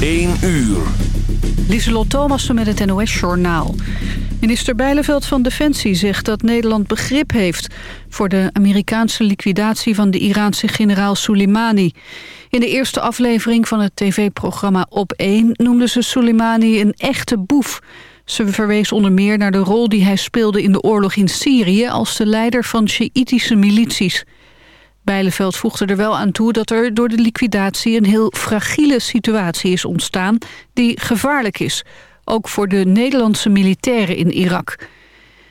1 uur. Lieselot Thomassen met het NOS-journaal. Minister Bijleveld van Defensie zegt dat Nederland begrip heeft... voor de Amerikaanse liquidatie van de Iraanse generaal Soleimani. In de eerste aflevering van het tv-programma Op 1 noemde ze Soleimani een echte boef. Ze verwees onder meer naar de rol die hij speelde in de oorlog in Syrië... als de leider van Sjiïtische milities. Bijleveld voegde er wel aan toe dat er door de liquidatie... een heel fragiele situatie is ontstaan die gevaarlijk is. Ook voor de Nederlandse militairen in Irak.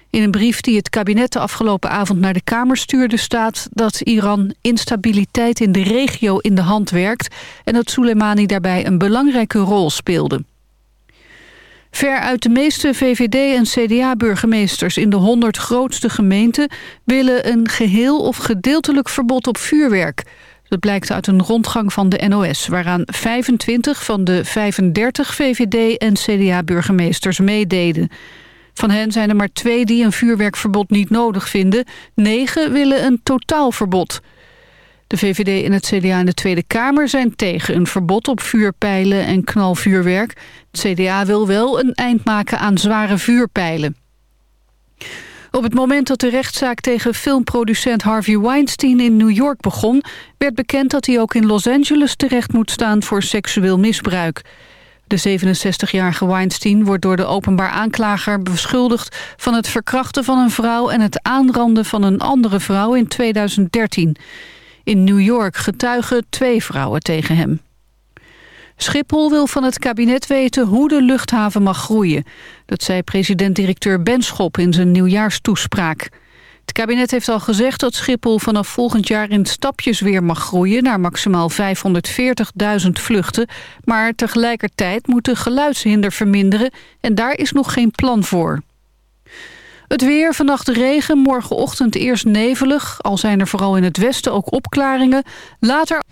In een brief die het kabinet de afgelopen avond naar de Kamer stuurde... staat dat Iran instabiliteit in de regio in de hand werkt... en dat Soleimani daarbij een belangrijke rol speelde. Veruit de meeste VVD- en CDA-burgemeesters in de 100 grootste gemeenten... willen een geheel of gedeeltelijk verbod op vuurwerk. Dat blijkt uit een rondgang van de NOS... waaraan 25 van de 35 VVD- en CDA-burgemeesters meededen. Van hen zijn er maar twee die een vuurwerkverbod niet nodig vinden. Negen willen een totaalverbod. De VVD en het CDA in de Tweede Kamer zijn tegen een verbod op vuurpijlen en knalvuurwerk. Het CDA wil wel een eind maken aan zware vuurpijlen. Op het moment dat de rechtszaak tegen filmproducent Harvey Weinstein in New York begon... werd bekend dat hij ook in Los Angeles terecht moet staan voor seksueel misbruik. De 67-jarige Weinstein wordt door de openbaar aanklager beschuldigd... van het verkrachten van een vrouw en het aanranden van een andere vrouw in 2013. In New York getuigen twee vrouwen tegen hem. Schiphol wil van het kabinet weten hoe de luchthaven mag groeien. Dat zei president-directeur Benschop in zijn nieuwjaarstoespraak. Het kabinet heeft al gezegd dat Schiphol vanaf volgend jaar in stapjes weer mag groeien... naar maximaal 540.000 vluchten. Maar tegelijkertijd moet de geluidshinder verminderen... en daar is nog geen plan voor. Het weer, vannacht regen, morgenochtend eerst nevelig. Al zijn er vooral in het westen ook opklaringen. Later...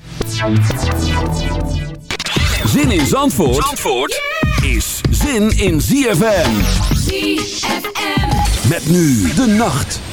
Zin in Zandvoort, Zandvoort is zin in ZFM. ZFM. Met nu de nacht.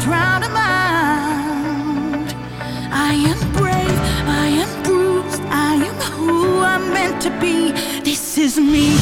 drown out. I am brave, I am bruised, I am who I'm meant to be. This is me.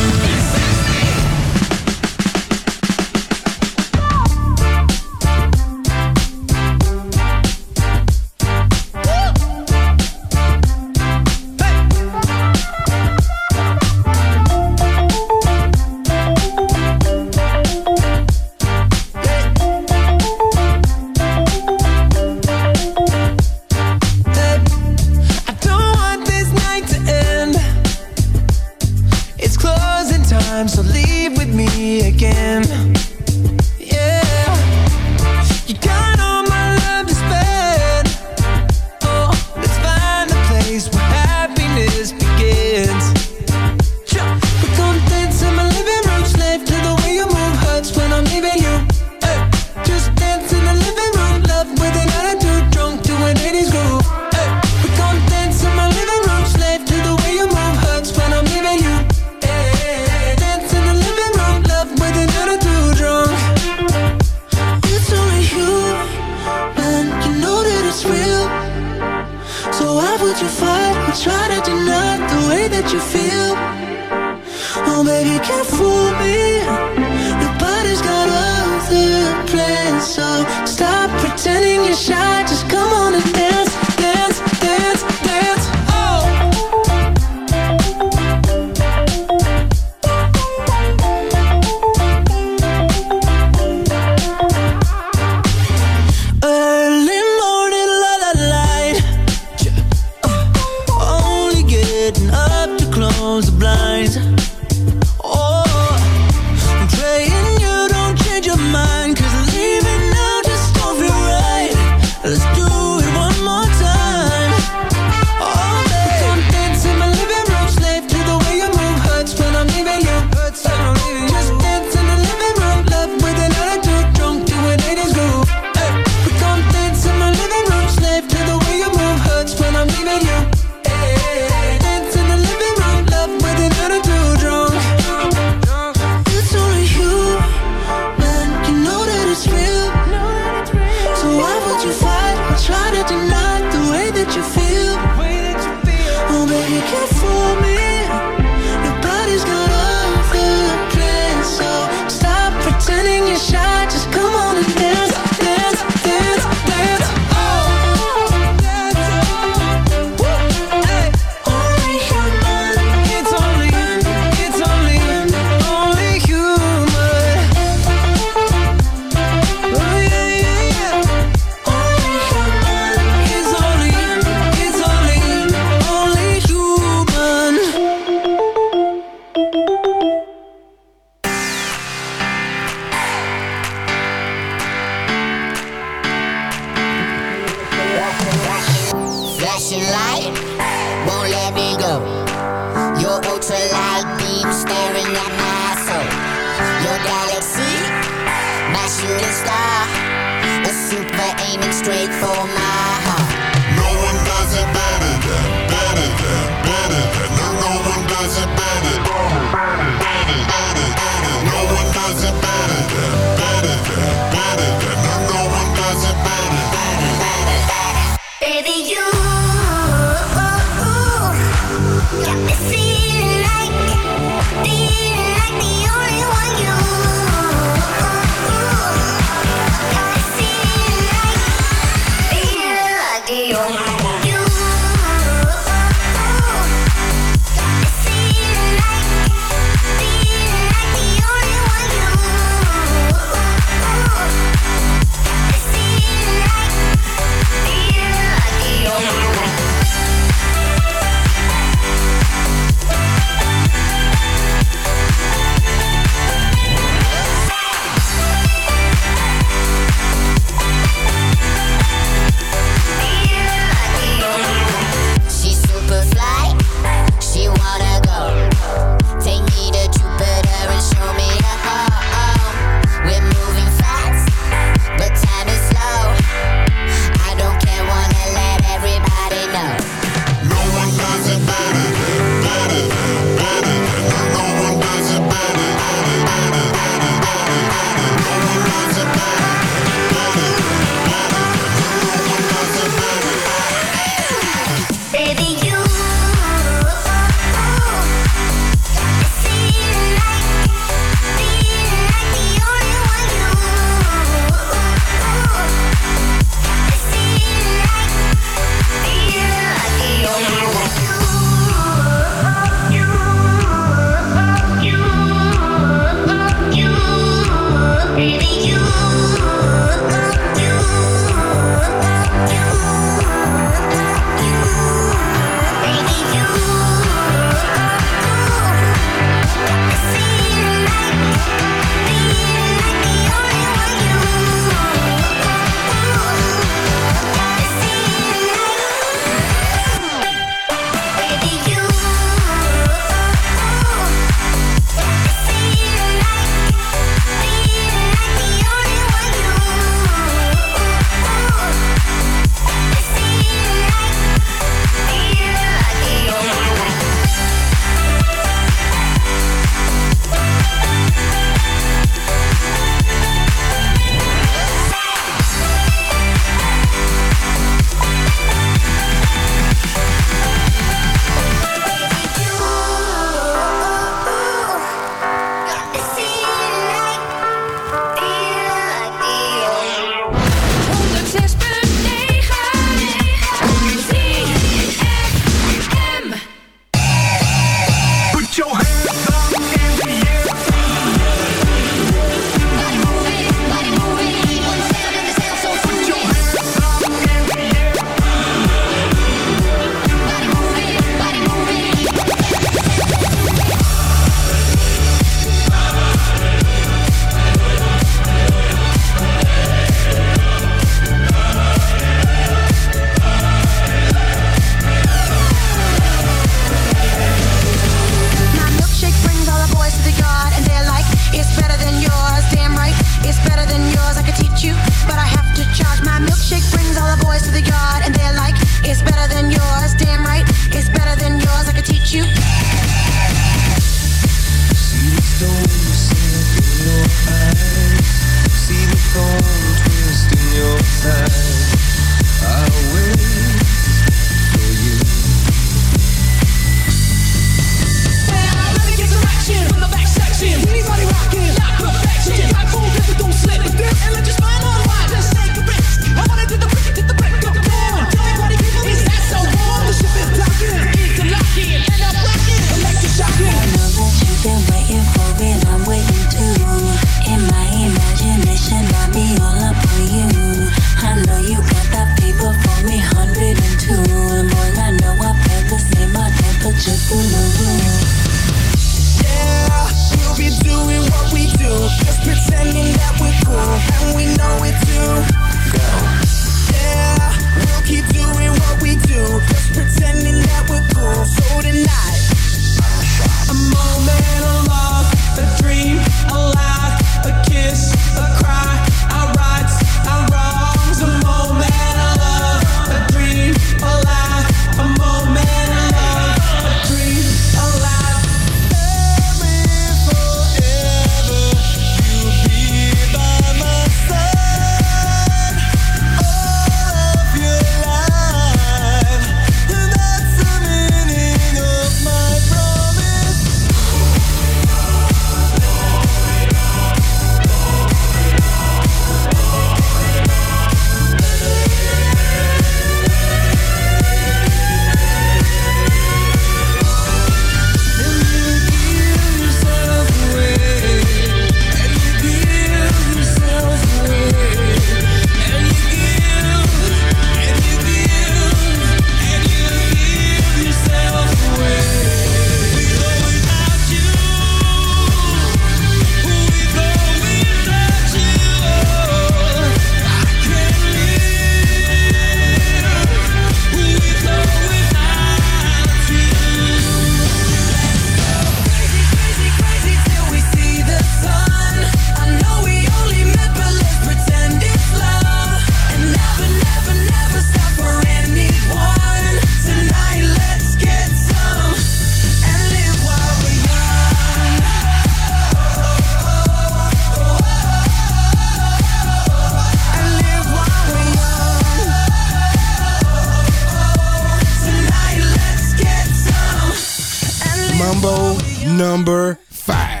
Number five.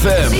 ZFM.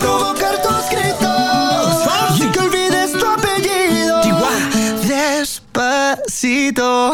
と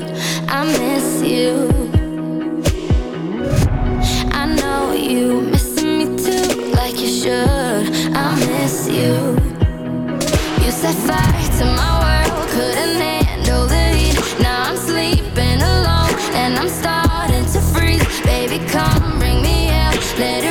Let it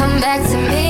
come back to me.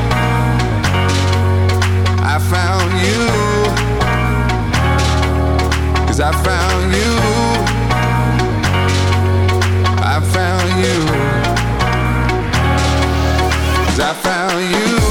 I found you. I found you. I found I found you.